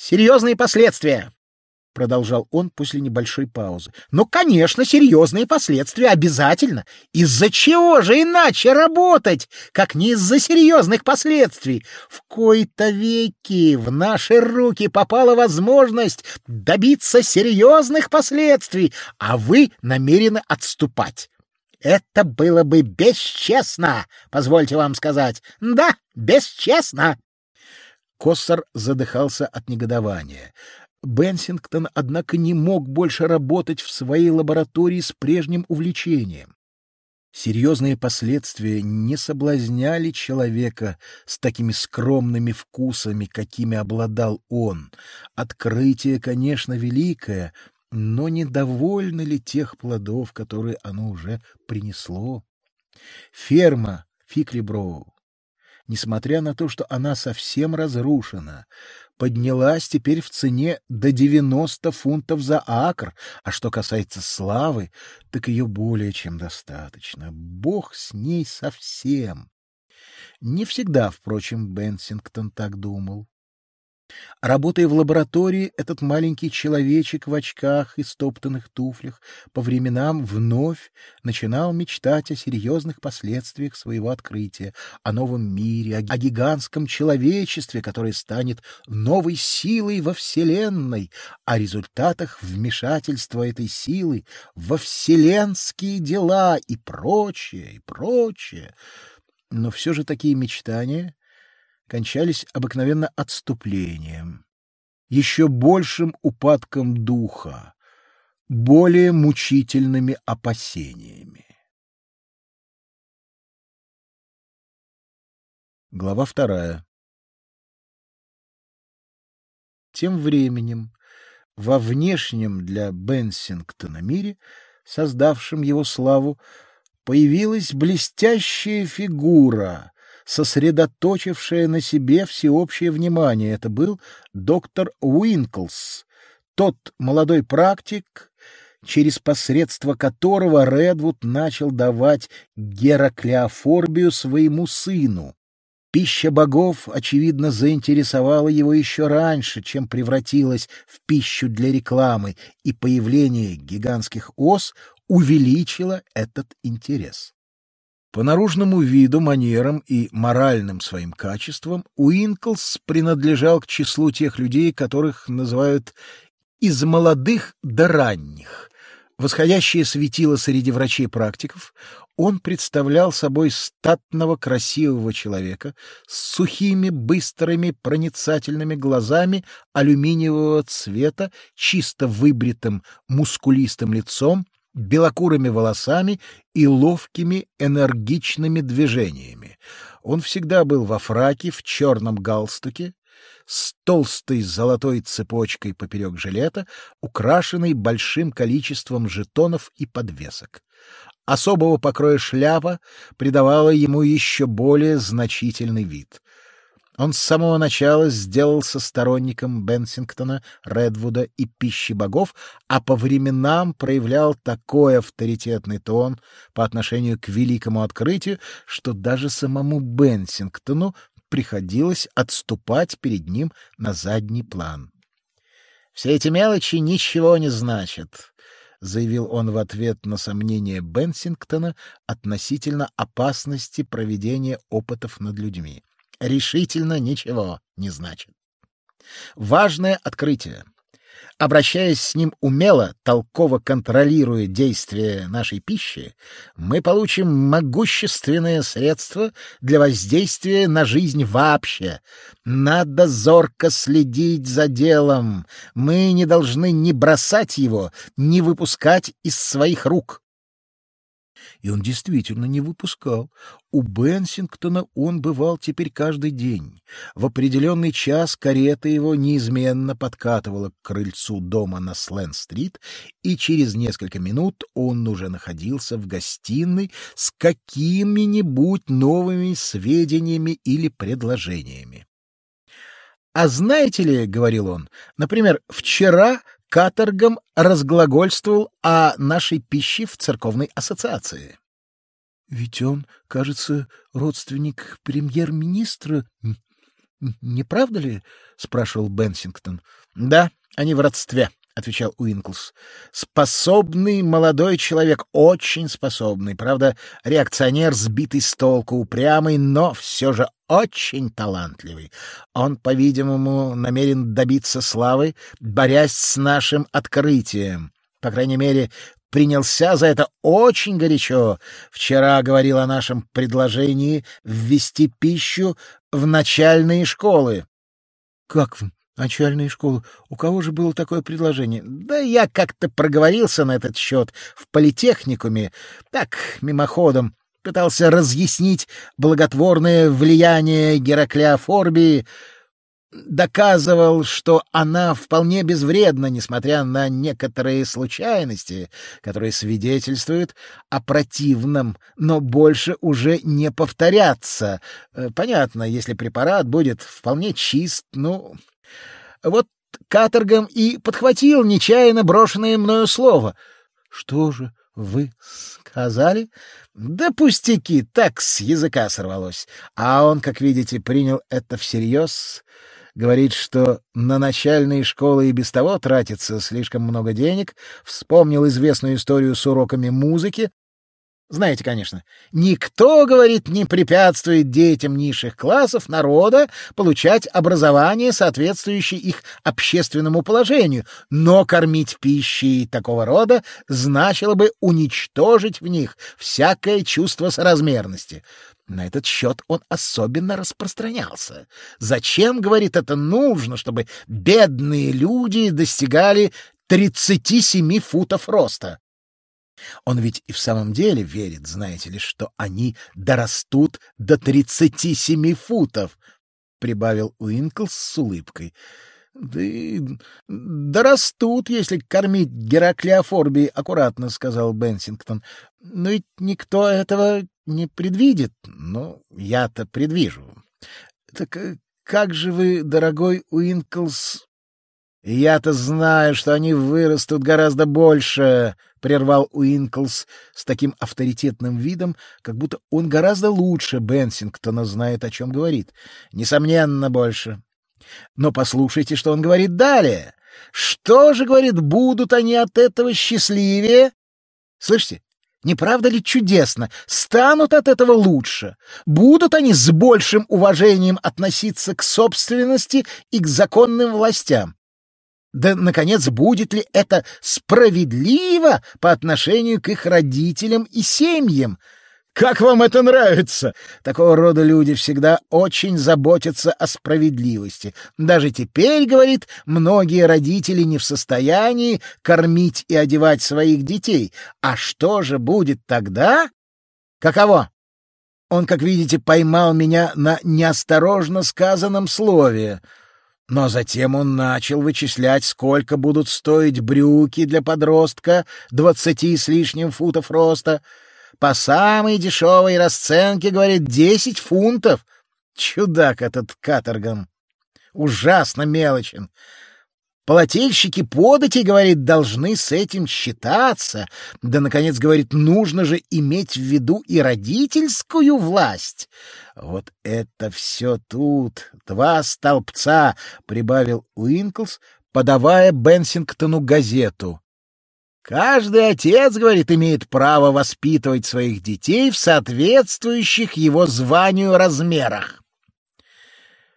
Серьезные последствия продолжал он после небольшой паузы. Ну, конечно, серьезные последствия обязательно. Из-за чего же иначе работать, как не из-за серьезных последствий? В кои-то веки в наши руки попала возможность добиться серьезных последствий, а вы намерены отступать. Это было бы бесчестно, позвольте вам сказать. Да, бесчестно. Коссор задыхался от негодования. Бенсингтон, однако, не мог больше работать в своей лаборатории с прежним увлечением. Серьезные последствия не соблазняли человека с такими скромными вкусами, какими обладал он. Открытие, конечно, великое, но недовольно ли тех плодов, которые оно уже принесло? Ферма Фиклиброу, несмотря на то, что она совсем разрушена, поднялась теперь в цене до 90 фунтов за акр, а что касается славы, так ее более чем достаточно. Бог с ней совсем. Не всегда, впрочем, Бенсингтон так думал. Работая в лаборатории, этот маленький человечек в очках и стоптанных туфлях по временам вновь начинал мечтать о серьезных последствиях своего открытия, о новом мире, о гигантском человечестве, которое станет новой силой во Вселенной, о результатах вмешательства этой силы во вселенские дела и прочее, и прочее. Но все же такие мечтания кончались обыкновенно отступлением, еще большим упадком духа, более мучительными опасениями. Глава вторая. Тем временем во внешнем для Бенсингтона мире, создавшем его славу, появилась блестящая фигура, сосредоточившая на себе всеобщее внимание. Это был доктор Уинклс, тот молодой практик, через посредство которого Редвуд начал давать Гераклеофорбию своему сыну. Пища богов, очевидно, заинтересовала его еще раньше, чем превратилась в пищу для рекламы, и появление гигантских ос увеличило этот интерес. По наружному виду, манерам и моральным своим качествам Уинклс принадлежал к числу тех людей, которых называют «из молодых до ранних». Восходящее светило среди врачей-практиков, он представлял собой статного красивого человека с сухими, быстрыми, проницательными глазами алюминиевого цвета, чисто выбритым, мускулистым лицом, белокурыми волосами и ловкими энергичными движениями. Он всегда был во фраке, в черном галстуке, с толстой золотой цепочкой поперек жилета, украшенной большим количеством жетонов и подвесок. Особого покроя шляпа придавала ему еще более значительный вид. Он с самого начала сделался сторонником Бенсингтона, Редвуда и пищи богов, а по временам проявлял такой авторитетный тон по отношению к великому открытию, что даже самому Бенсингтону приходилось отступать перед ним на задний план. «Все эти мелочи ничего не значат», — заявил он в ответ на сомнение Бенсингтона относительно опасности проведения опытов над людьми решительно ничего не значит. Важное открытие. Обращаясь с ним умело, толково контролируя действия нашей пищи, мы получим могущественное средство для воздействия на жизнь вообще. Надо зорко следить за делом. Мы не должны ни бросать его, ни выпускать из своих рук и он действительно не выпускал. У Бенсингтона он бывал теперь каждый день. В определенный час карета его неизменно подкатывала к крыльцу дома на Слен-стрит, и через несколько минут он уже находился в гостиной с какими-нибудь новыми сведениями или предложениями. «А знаете ли, — говорил он, — например, вчера каторгом разглагольствовал о нашей пище в церковной ассоциации. — Ведь он, кажется, родственник премьер-министра, — Не правда ли? — спрашивал Бенсингтон. — Да, они в родстве, — отвечал Уинклс. — Способный молодой человек, очень способный. Правда, реакционер, сбитый с толку, упрямый, но все же очень талантливый. Он, по-видимому, намерен добиться славы, борясь с нашим открытием. По крайней мере, принялся за это очень горячо. Вчера говорил о нашем предложении ввести пищу в начальные школы. — Как начальные школы? У кого же было такое предложение? — Да я как-то проговорился на этот счет в политехникуме, так, мимоходом. Пытался разъяснить благотворное влияние Гераклеофорбии — доказывал, что она вполне безвредна, несмотря на некоторые случайности, которые свидетельствуют о противном, но больше уже не повторятся. Э, понятно, если препарат будет вполне чист, ну... Вот каторгом и подхватил нечаянно брошенное мною слово. — Что же вы сказали? — Да пустяки, так с языка сорвалось. А он, как видите, принял это всерьез говорит, что на начальные школы и без того тратится слишком много денег, вспомнил известную историю с уроками музыки. Знаете, конечно, никто, говорит, не препятствует детям низших классов народа получать образование, соответствующее их общественному положению, но кормить пищей такого рода значило бы уничтожить в них всякое чувство соразмерности. На этот счет он особенно распространялся. Зачем, говорит, это нужно, чтобы бедные люди достигали 37 футов роста? Он ведь и в самом деле верит, знаете ли, что они дорастут до 37 футов, — прибавил Уинклс с улыбкой. — Да и дорастут, если кормить Гераклеофорбией аккуратно, — сказал Бенсингтон. — Но ведь никто этого не предвидит, но я-то предвижу. Так э, как же вы, дорогой Уинклс... Я-то знаю, что они вырастут гораздо больше, — прервал Уинклс с таким авторитетным видом, как будто он гораздо лучше Бенсингтона знает, о чем говорит. Несомненно, больше. Но послушайте, что он говорит далее. Что же, говорит, будут они от этого счастливее? Слышите? Не правда ли чудесно? Станут от этого лучше. Будут они с большим уважением относиться к собственности и к законным властям. Да, наконец, будет ли это справедливо по отношению к их родителям и семьям? Как вам это нравится? Такого рода люди всегда очень заботятся о справедливости. Даже теперь, говорит, многие родители не в состоянии кормить и одевать своих детей. А что же будет тогда? Каково? Он, как видите, поймал меня на неосторожно сказанном слове. Но затем он начал вычислять, сколько будут стоить брюки для подростка двадцати с лишним футов роста — по самой дешевой расценке, говорит, десять фунтов. Чудак этот Каторган. Ужасно мелочен. Полотельщики подати, говорит, должны с этим считаться. Да, наконец, говорит, нужно же иметь в виду и родительскую власть. Вот это все тут, два столбца, — прибавил Уинклс, подавая Бенсингтону газету. Каждый отец, говорит, имеет право воспитывать своих детей в соответствующих его званию размерах.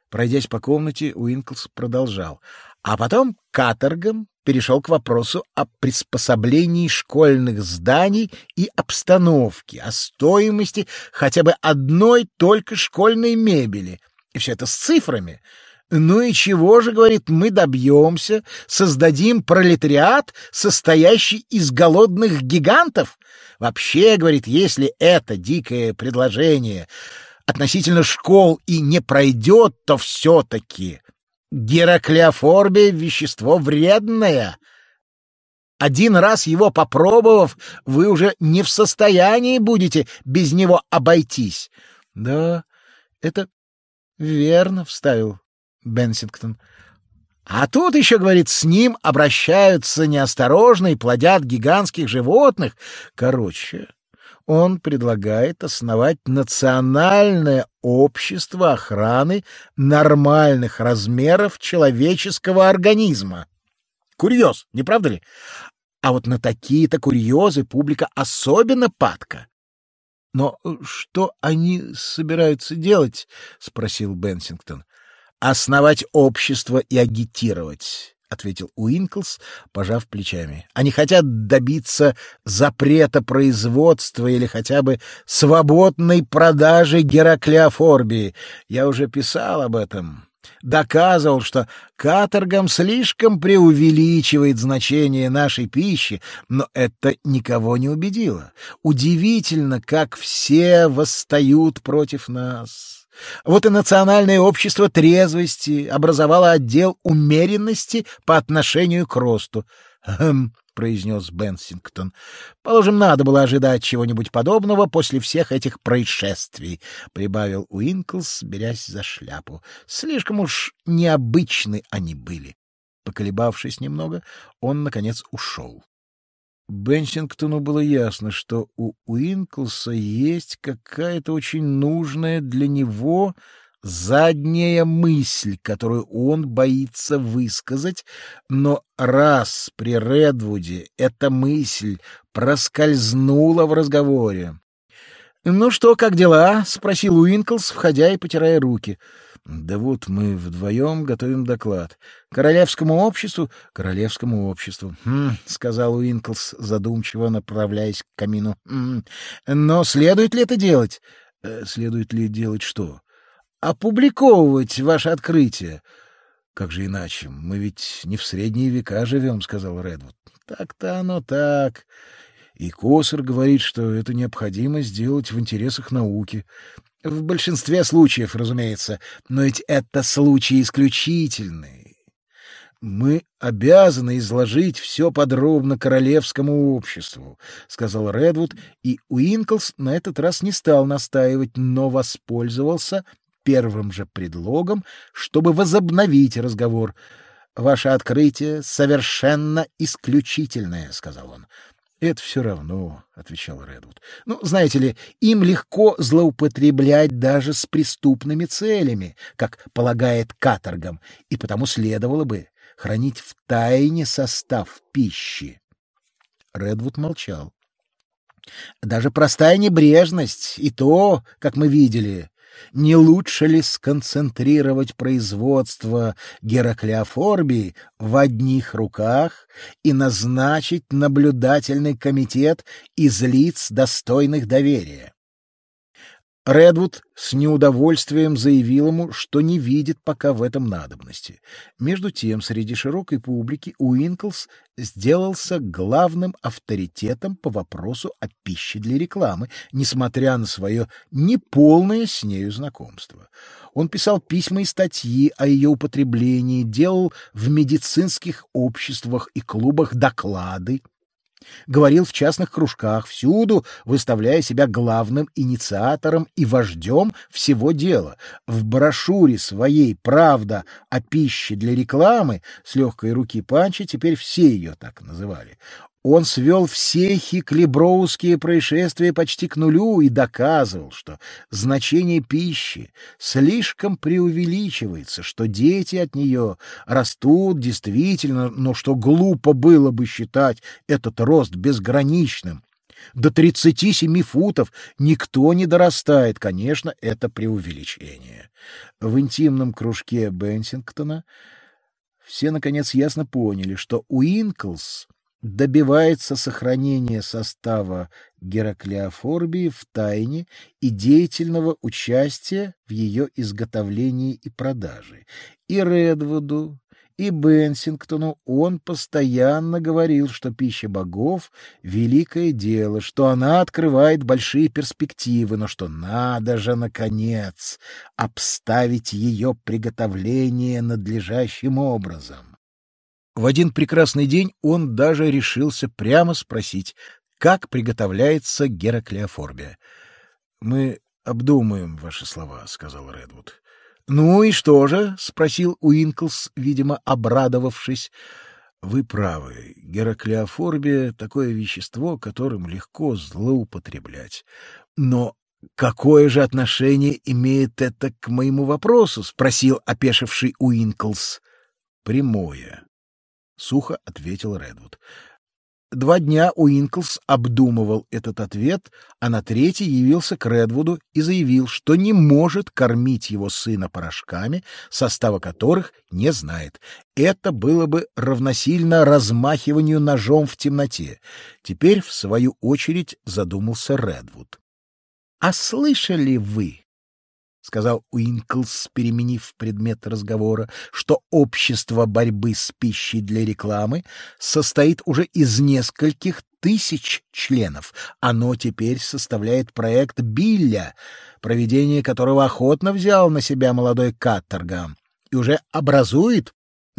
Пройдясь по комнате, Уинклс продолжал. А потом каторгом перешел к вопросу о приспособлении школьных зданий и обстановки, о стоимости хотя бы одной только школьной мебели. И все это с цифрами — ну и чего же, говорит, мы добьемся, создадим пролетариат, состоящий из голодных гигантов? Вообще, говорит, если это дикое предложение относительно школ и не пройдет, то все-таки гераклеофорбия — вещество вредное. Один раз его попробовав, вы уже не в состоянии будете без него обойтись. — Да, это верно, — вставил Бенсингтон. А тут еще, говорит, с ним обращаются неосторожно и плодят гигантских животных. Короче, Он предлагает основать национальное общество охраны нормальных размеров человеческого организма. Курьез, не правда ли? А вот на такие-то курьезы публика особенно падка. — Но что они собираются делать? — спросил Бенсингтон. — Основать общество и агитировать ответил Уинклс, пожав плечами. Они хотят добиться запрета производства или хотя бы свободной продажи Гераклеофорбии. Я уже писал об этом. Доказывал, что каторгам слишком преувеличивает значение нашей пищи, но это никого не убедило. Удивительно, как все восстают против нас. Вот и Национальное общество трезвости образовало отдел умеренности по отношению к росту. «Хм», — произнес Бенсингтон. «Положим, надо было ожидать чего-нибудь подобного после всех этих происшествий», — прибавил Уинклс, берясь за шляпу. «Слишком уж необычны они были». Поколебавшись немного, он, наконец, ушел. Бенсингтону было ясно, что у Уинклса есть какая-то очень нужная для него задняя мысль, которую он боится высказать, но раз при Редвуде эта мысль проскользнула в разговоре. «Ну что, как дела?» — спросил Уинклс, входя и потирая руки. Да вот мы вдвоем готовим доклад. Королевскому обществу? Королевскому обществу. Хм, сказал Уинклс, задумчиво направляясь к камину. Хм. Но следует ли это делать? Э, следует ли делать что? Опубликовывать ваше открытие. Как же иначе? Мы ведь не в средние века живем, сказал Редвуд. Так-то оно так. И Косар говорит, что это необходимо сделать в интересах науки. В большинстве случаев, разумеется, но ведь это случаи исключительные. Мы обязаны изложить все подробно королевскому обществу, сказал Редвуд, и Уинклс на этот раз не стал настаивать, но воспользовался первым же предлогом, чтобы возобновить разговор. Ваше открытие совершенно исключительное, сказал он. Это все равно, отвечал Редвуд. Ну, знаете ли, им легко злоупотреблять даже с преступными целями, как полагает каторгам, и потому следовало бы хранить в тайне состав пищи. Редвуд молчал. Даже простая небрежность, и то, как мы видели, не лучше ли сконцентрировать производство Гераклеофорбии в одних руках и назначить наблюдательный комитет из лиц, достойных доверия? Редвуд с неудовольствием заявил ему, что не видит пока в этом надобности. Между тем, среди широкой публики Уинклс сделался главным авторитетом по вопросу о пище для рекламы, несмотря на свое неполное с нею знакомство. Он писал письма и статьи о ее употреблении, делал в медицинских обществах и клубах доклады, Говорил в частных кружках, всюду выставляя себя главным инициатором и вождем всего дела. В брошюре своей «Правда о пище для рекламы» с легкой руки Панчи, теперь все ее так называли, он свел все хиклеброуские происшествия почти к нулю и доказывал, что значение пищи слишком преувеличивается, что дети от нее растут действительно, но что глупо было бы считать этот рост безграничным. До 37 футов никто не дорастает, конечно, это преувеличение. В интимном кружке Бенсингтона все, наконец, ясно поняли, что Уинклс добивается сохранения состава Гераклеофорбии в тайне и деятельного участия в ее изготовлении и продаже. И Редвуду, и Бенсингтону он постоянно говорил, что пища богов — великое дело, что она открывает большие перспективы, но что надо же, наконец, обставить ее приготовление надлежащим образом. В один прекрасный день он даже решился прямо спросить, как приготовляется гераклеофорбия. — Мы обдумаем ваши слова, — сказал Редвуд. — Ну и что же? — спросил Уинклс, видимо, обрадовавшись. Вы правы. Гераклеофорбия — такое вещество, которым легко злоупотреблять. Но какое же отношение имеет это к моему вопросу? — спросил опешивший Уинклс. — Прямое. — сухо ответил Редвуд. Два дня Уинклс обдумывал этот ответ, а на третий явился к Редвуду и заявил, что не может кормить его сына порошками, состава которых не знает. Это было бы равносильно размахиванию ножом в темноте. Теперь, в свою очередь, задумался Редвуд. — А слышали вы, — сказал Уинклс, переменив предмет разговора, — что общество борьбы с пищей для рекламы состоит уже из нескольких тысяч членов. Оно теперь составляет проект Билля, проведение которого охотно взял на себя молодой Каттерга, и уже образует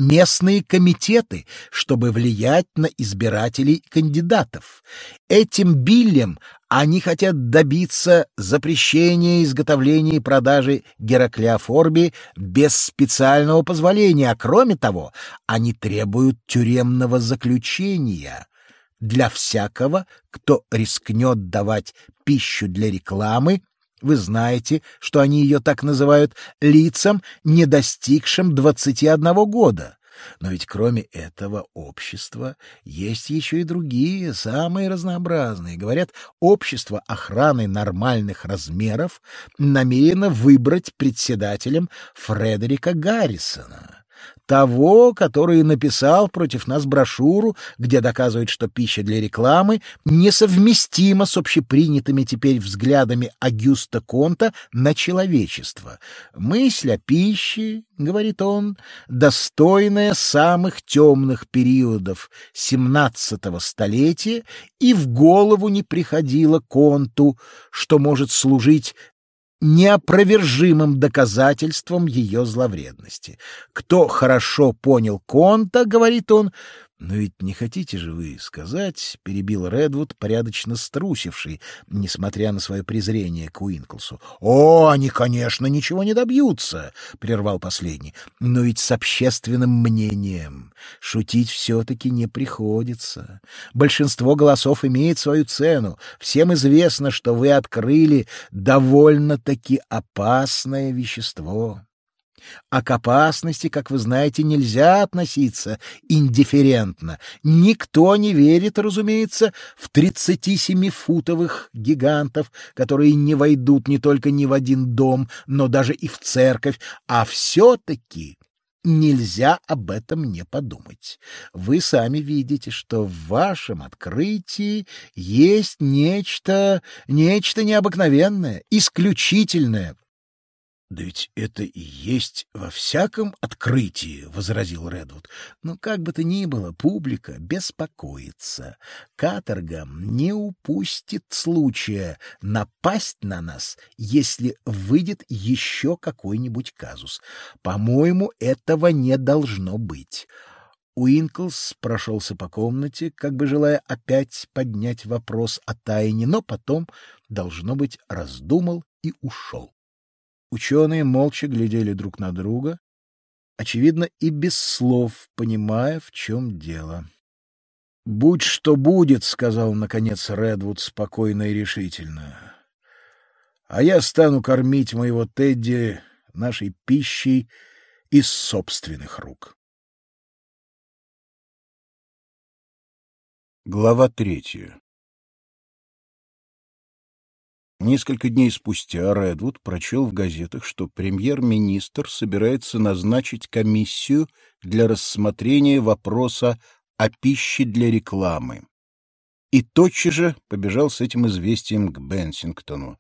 местные комитеты, чтобы влиять на избирателей кандидатов. Этим Биллем они хотят добиться запрещения изготовления и продажи гераклеофорби без специального позволения, а кроме того, они требуют тюремного заключения для всякого, кто рискнет давать пищу для рекламы вы знаете, что они ее так называют лицам, не достигшим двадцати одного года. Но ведь кроме этого общества есть еще и другие, самые разнообразные. Говорят, общество охраны нормальных размеров намерено выбрать председателем Фредерика Гаррисона того, который написал против нас брошюру, где доказывает, что пища для рекламы несовместима с общепринятыми теперь взглядами Агюста Конта на человечество. Мысль о пище, — говорит он, — достойная самых темных периодов семнадцатого столетия, и в голову не приходило Конту, что может служить неопровержимым доказательством ее зловредности. Кто хорошо понял Конта, говорит он, «Но ведь не хотите же вы сказать, — перебил Редвуд, порядочно струсивший, несмотря на свое презрение к Уинклсу. — О, они, конечно, ничего не добьются, — прервал последний. — Но ведь с общественным мнением шутить все-таки не приходится. Большинство голосов имеет свою цену. Всем известно, что вы открыли довольно-таки опасное вещество. А к опасности, как вы знаете, нельзя относиться индифферентно. Никто не верит, разумеется, в 37-футовых гигантов, которые не войдут не только ни в один дом, но даже и в церковь, а все-таки нельзя об этом не подумать. Вы сами видите, что в вашем открытии есть нечто, нечто необыкновенное, исключительное, «Да ведь это и есть во всяком открытии», — возразил Редвуд. «Но как бы то ни было, публика беспокоится. Каторга не упустит случая напасть на нас, если выйдет еще какой-нибудь казус. По-моему, этого не должно быть». Уинклс прошелся по комнате, как бы желая опять поднять вопрос о тайне, но потом, должно быть, раздумал и ушел. Ученые молча глядели друг на друга, очевидно, и без слов, понимая, в чем дело. — Будь что будет, — сказал, наконец, Редвуд спокойно и решительно. — А я стану кормить моего Тедди нашей пищей из собственных рук. Глава третья Несколько дней спустя Редвуд прочел в газетах, что премьер-министр собирается назначить комиссию для рассмотрения вопроса о пище для рекламы. И тотчас же побежал с этим известием к Бенсингтону.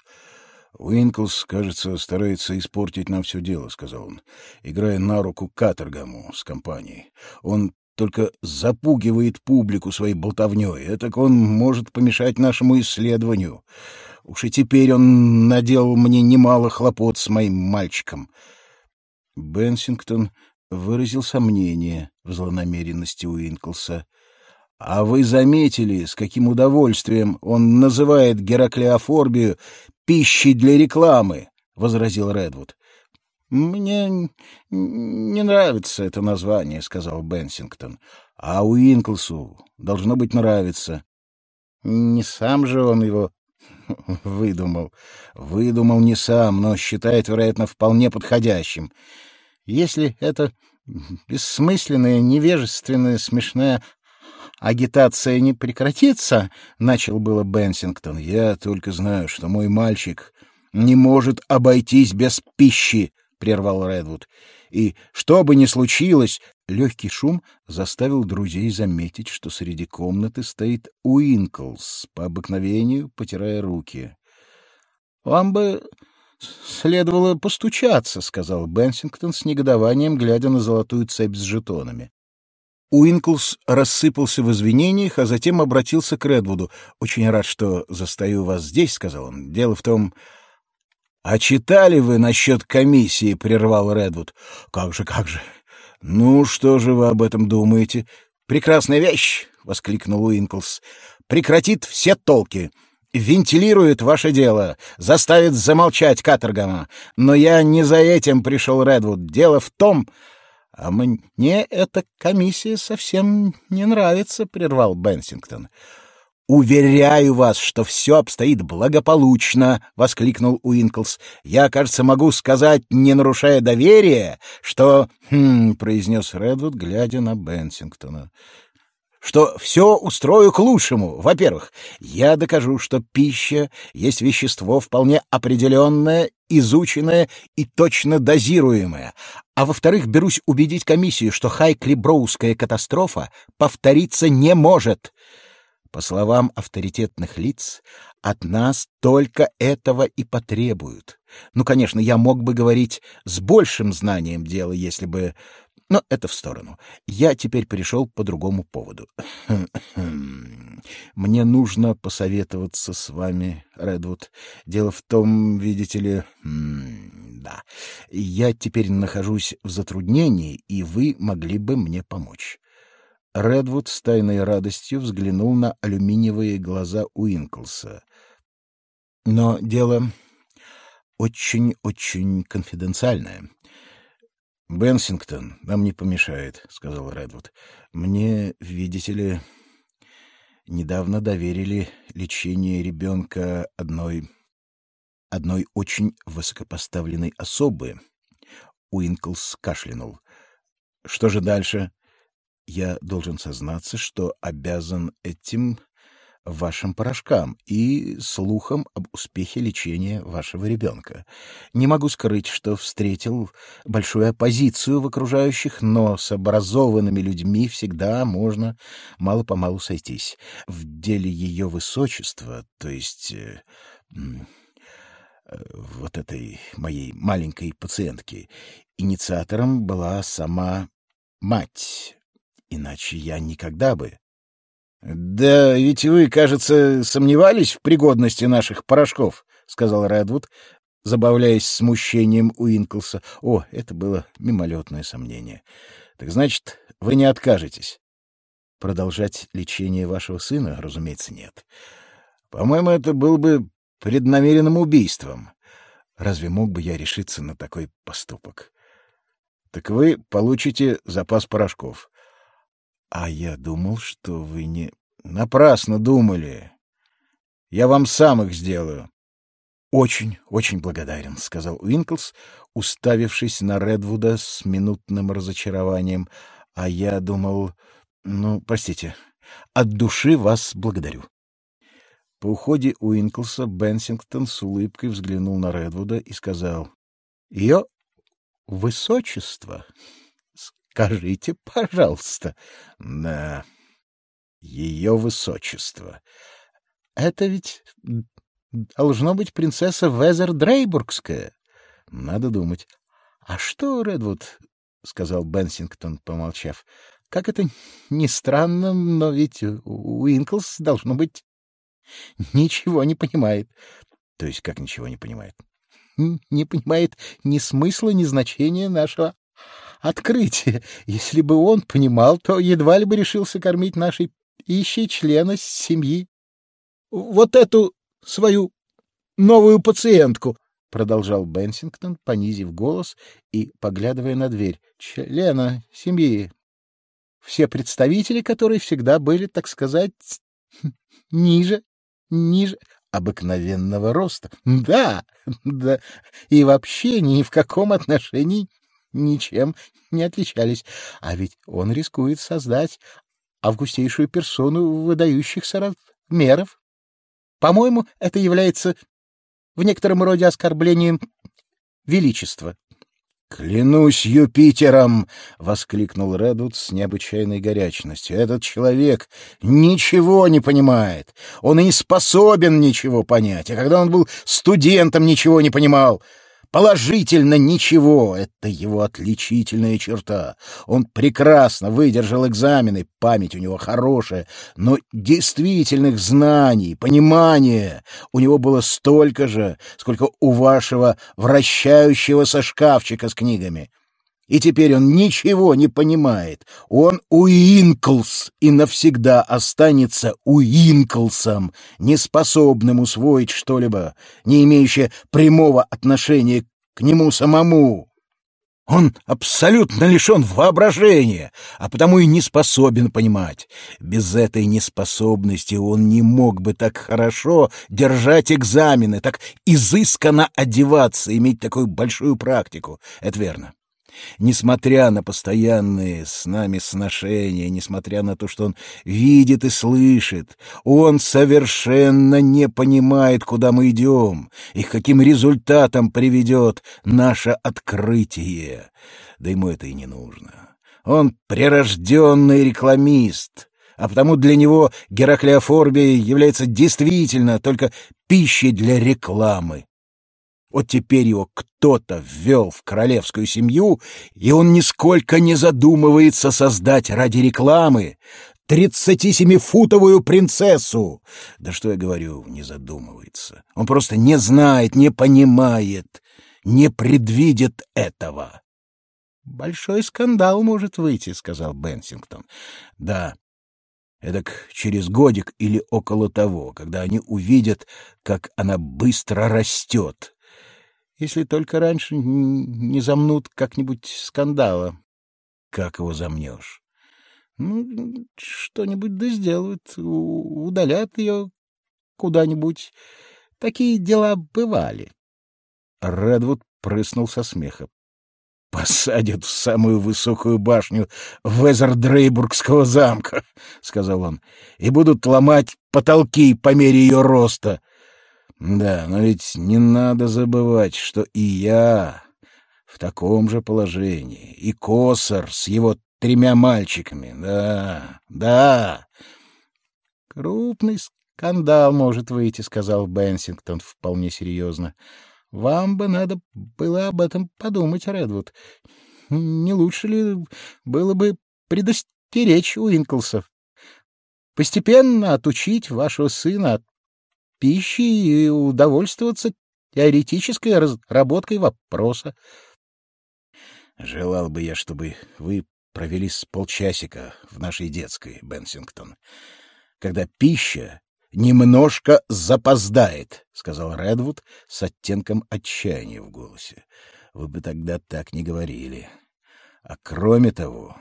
«Уинклс, кажется, старается испортить нам все дело», — сказал он, играя на руку Катергаму с компанией. «Он только запугивает публику своей болтовней. Это он может помешать нашему исследованию. Уж и теперь он наделал мне немало хлопот с моим мальчиком. Бенсингтон выразил сомнение в злонамеренности Уинклса. — А вы заметили, с каким удовольствием он называет Гераклеофорбию пищей для рекламы? — возразил Редвуд. — Мне не нравится это название, сказал Бенсингтон. А Уинклсу должно быть нравится. Не сам же он его выдумал. Выдумал не сам, но считает, вероятно, вполне подходящим. Если это бессмысленная, невежественная, смешная агитация не прекратится, — начал было Бенсингтон. — Я только знаю, что мой мальчик не может обойтись без пищи, прервал Редвуд. И что бы ни случилось, легкий шум заставил друзей заметить, что среди комнаты стоит Уинклс, по обыкновению потирая руки. — Вам бы следовало постучаться, — сказал Бенсингтон с негодованием, глядя на золотую цепь с жетонами. Уинклс рассыпался в извинениях, а затем обратился к Редвуду. «Очень рад, что застаю вас здесь», — сказал он. «Дело в том, «А читали вы насчет комиссии?» — прервал Редвуд. «Как же, как же! Ну, что же вы об этом думаете?» «Прекрасная вещь!» — воскликнул Уинклс. «Прекратит все толки, вентилирует ваше дело, заставит замолчать каторгама. Но я не за этим пришел, Редвуд. Дело в том...» «А мне эта комиссия совсем не нравится», — прервал Бенсингтон. «Уверяю вас, что все обстоит благополучно!» — воскликнул Уинклс. «Я, кажется, могу сказать, не нарушая доверия, что...» «Хм...» — произнес Редвуд, глядя на Бенсингтона. «Что все устрою к лучшему. Во-первых, я докажу, что пища есть вещество вполне определенное, изученное и точно дозируемое. А во-вторых, берусь убедить комиссию, что Хайклиброуская катастрофа повториться не может». По словам авторитетных лиц, от нас только этого и потребуют. Ну, конечно, я мог бы говорить с большим знанием дела, если бы... Но это в сторону. Я теперь перешел по другому поводу. Мне нужно посоветоваться с вами, Редвуд. Дело в том, видите ли... Да, я теперь нахожусь в затруднении, и вы могли бы мне помочь. Редвуд с тайной радостью взглянул на алюминиевые глаза Уинклса. Но дело очень-очень конфиденциальное. Бенсингтон нам не помешает, сказал Редвуд. Мне, видите ли, недавно доверили лечение ребенка одной одной очень высокопоставленной особы. Уинклс кашлянул. Что же дальше? Я должен сознаться, что обязан этим вашим порошкам и слухам об успехе лечения вашего ребенка. Не могу скрыть, что встретил большую оппозицию в окружающих, но с образованными людьми всегда можно мало-помалу сойтись. В деле ее высочества, то есть... Э, э, вот этой моей маленькой пациентки. Инициатором была сама мать Иначе я никогда бы... — Да ведь вы, кажется, сомневались в пригодности наших порошков, — сказал Редвуд, забавляясь смущением Уинклса. О, это было мимолетное сомнение. — Так значит, вы не откажетесь? — Продолжать лечение вашего сына, разумеется, нет. По-моему, это было бы преднамеренным убийством. Разве мог бы я решиться на такой поступок? Так вы получите запас порошков. А я думал, что вы не... Напрасно думали. Я вам сам их сделаю. Очень, очень благодарен, сказал Уинклс, уставившись на Редвуда с минутным разочарованием. А я думал, ну, простите, от души вас благодарю. По уходе Уинклса Бенсингтон с улыбкой взглянул на Редвуда и сказал: "Ее высочество Скажите, пожалуйста. Да. Ее высочество. Это ведь должно быть принцесса Везер Дрейбургская. Надо думать. А что, Редвуд, сказал Бенсингтон, помолчав. Как это ни странно, но ведь Уинклс должно быть ничего не понимает. То есть как ничего не понимает? Не понимает ни смысла, ни значения нашего открытие. Если бы он понимал, то едва ли бы решился кормить нашей пищей члена семьи. Вот эту свою новую пациентку. продолжал Бенсингтон, понизив голос и поглядывая на дверь, члена семьи. Все представители, которые всегда были, так сказать, ниже, ниже обыкновенного роста. Да, да, и вообще ни в каком отношении ничем не отличались. А ведь он рискует создать августейшую персону выдающихся размеров. По-моему, это является в некотором роде оскорблением величества. «Клянусь Юпитером!» — воскликнул Редвуд с необычайной горячностью. «Этот человек ничего не понимает. Он и не способен ничего понять. А когда он был студентом, ничего не понимал. Положительно ничего — это его отличительная черта. Он прекрасно выдержал экзамены, память у него хорошая, но действительных знаний, понимания у него было столько же, сколько у вашего вращающегося шкафчика с книгами. И теперь он ничего не понимает. Он Уинклс и навсегда останется Уинклсом, неспособным усвоить что-либо, не имеющее прямого отношения к нему самому. Он абсолютно лишен воображения, а потому и не способен понимать. Без этой неспособности он не мог бы так хорошо держать экзамены, так изысканно одеваться, иметь такую большую практику. Это верно. Несмотря на постоянные с нами сношения, несмотря на то, что он видит и слышит, он совершенно не понимает, куда мы идем и каким результатам приведет наше открытие. Да ему это и не нужно. Он прирожденный рекламист, а потому для него Гераклеофорбия является действительно только пищей для рекламы. Вот теперь его кто-то ввел в королевскую семью, и он нисколько не задумывается создать ради рекламы тридцатисемифутовую принцессу. Да что я говорю, не задумывается. Он просто не знает, не понимает, не предвидит этого. «Большой скандал может выйти», — сказал Бенсингтон. «Да, эдак через годик или около того, когда они увидят, как она быстро растет, если только раньше не замнут как-нибудь скандала. Как его замнешь? Ну, что-нибудь да сделают, удалят ее куда-нибудь. Такие дела бывали. Редвуд прыснул со смеха. «Посадят в самую высокую башню Везердрейбургского замка», — сказал он, — «и будут ломать потолки по мере ее роста. Да, но ведь не надо забывать, что и я в таком же положении, и Косар с его тремя мальчиками. Да, да. Крупный скандал может выйти, сказал Бенсингтон вполне серьезно. Вам бы надо было об этом подумать, Редвуд. Не лучше ли было бы предостеречь Уинклсов? Постепенно отучить вашего сына от пищи и удовольствоваться теоретической разработкой вопроса. Желал бы я, чтобы вы провели с полчасика в нашей детской, Бенсингтон, когда пища немножко запоздает, — сказал Редвуд с оттенком отчаяния в голосе. — Вы бы тогда так не говорили. А кроме того,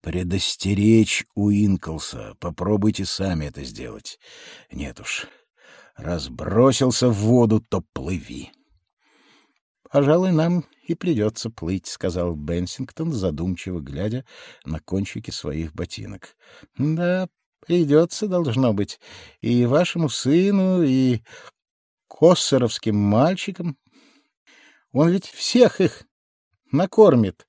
предостеречь Уинклса, попробуйте сами это сделать. Нет уж, разбросился в воду, то плыви. — Пожалуй, нам и придется плыть, — сказал Бенсингтон, задумчиво глядя на кончики своих ботинок. — Да, придется, должно быть, и вашему сыну, и коссоровским мальчикам. Он ведь всех их накормит.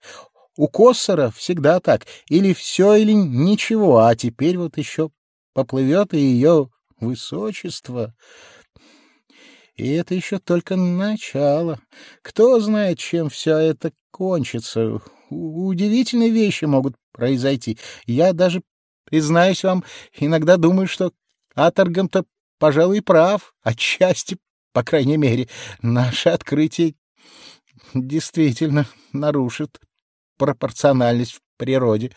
У Коссора всегда так. Или все, или ничего. А теперь вот еще поплывет и ее высочество. И это еще только начало. Кто знает, чем все это кончится. Удивительные вещи могут произойти. Я даже, признаюсь вам, иногда думаю, что Аторгам-то, пожалуй, прав. Отчасти, по крайней мере, наше открытие действительно нарушит пропорциональность в природе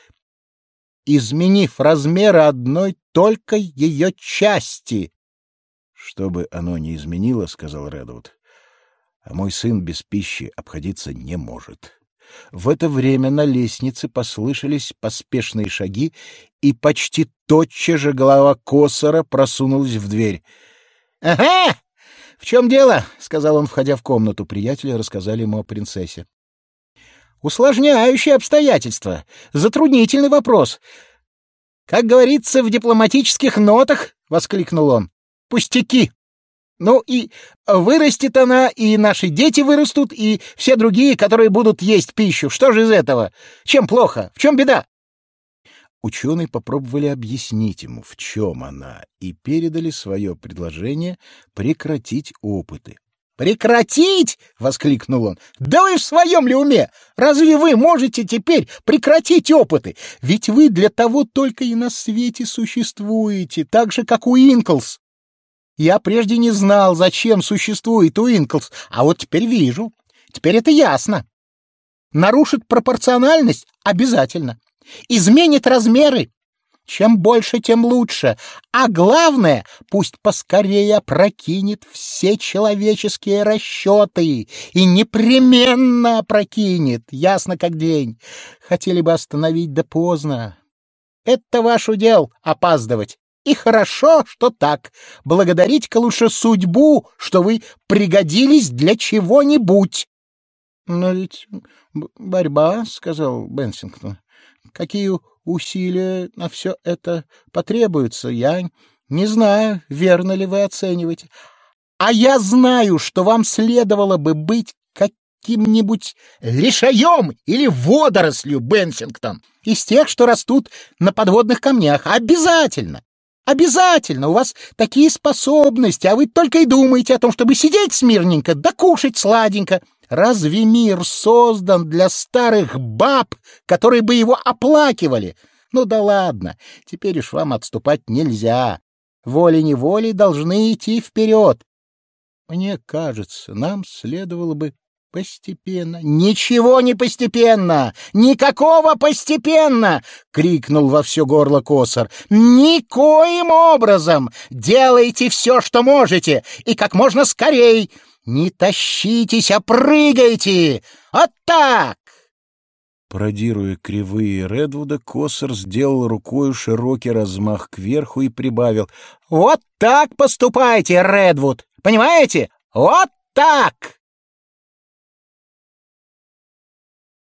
изменив размеры одной только ее части. — Что бы оно ни изменило, — сказал Редвуд, — а мой сын без пищи обходиться не может. В это время на лестнице послышались поспешные шаги, и почти тотчас же голова Косора просунулась в дверь. — Ага! В чем дело? — сказал он, входя в комнату. Приятели рассказали ему о принцессе. — Усложняющие обстоятельства. Затруднительный вопрос. — Как говорится в дипломатических нотах, — воскликнул он, — пустяки. Ну и вырастет она, и наши дети вырастут, и все другие, которые будут есть пищу. Что же из этого? Чем плохо? В чем беда? Ученые попробовали объяснить ему, в чем она, и передали свое предложение прекратить опыты. «Прекратить!» — воскликнул он. «Да вы в своем ли уме? Разве вы можете теперь прекратить опыты? Ведь вы для того только и на свете существуете, так же, как у Инклс. Я прежде не знал, зачем существует Уинклс, а вот теперь вижу. Теперь это ясно. Нарушит пропорциональность — обязательно. Изменит размеры. Чем больше, тем лучше. А главное, пусть поскорее опрокинет все человеческие расчеты. И непременно опрокинет, ясно как день. Хотели бы остановить, да поздно. Это ваш удел — опаздывать. И хорошо, что так. Благодарить-ка лучше судьбу, что вы пригодились для чего-нибудь. — Но ведь борьба, — сказал Бенсингтон. — Какие усилия на все это потребуются, я не знаю, верно ли вы оцениваете. А я знаю, что вам следовало бы быть каким-нибудь лишаем или водорослью, Бенсингтон, из тех, что растут на подводных камнях. Обязательно! Обязательно! У вас такие способности, а вы только и думаете о том, чтобы сидеть смирненько да кушать сладенько. Разве мир создан для старых баб, которые бы его оплакивали? Ну да ладно, теперь уж вам отступать нельзя. Волей-неволей должны идти вперед. Мне кажется, нам следовало бы Постепенно. Ничего не постепенно! Никакого постепенно! крикнул во все горло Косар. Никоим образом! Делайте все, что можете, и как можно скорей! Не тащитесь, а прыгайте! Вот так! Продируя кривые Редвуда, Косар сделал рукой широкий размах кверху и прибавил. «Вот так поступайте, Редвуд! Понимаете? Вот так!»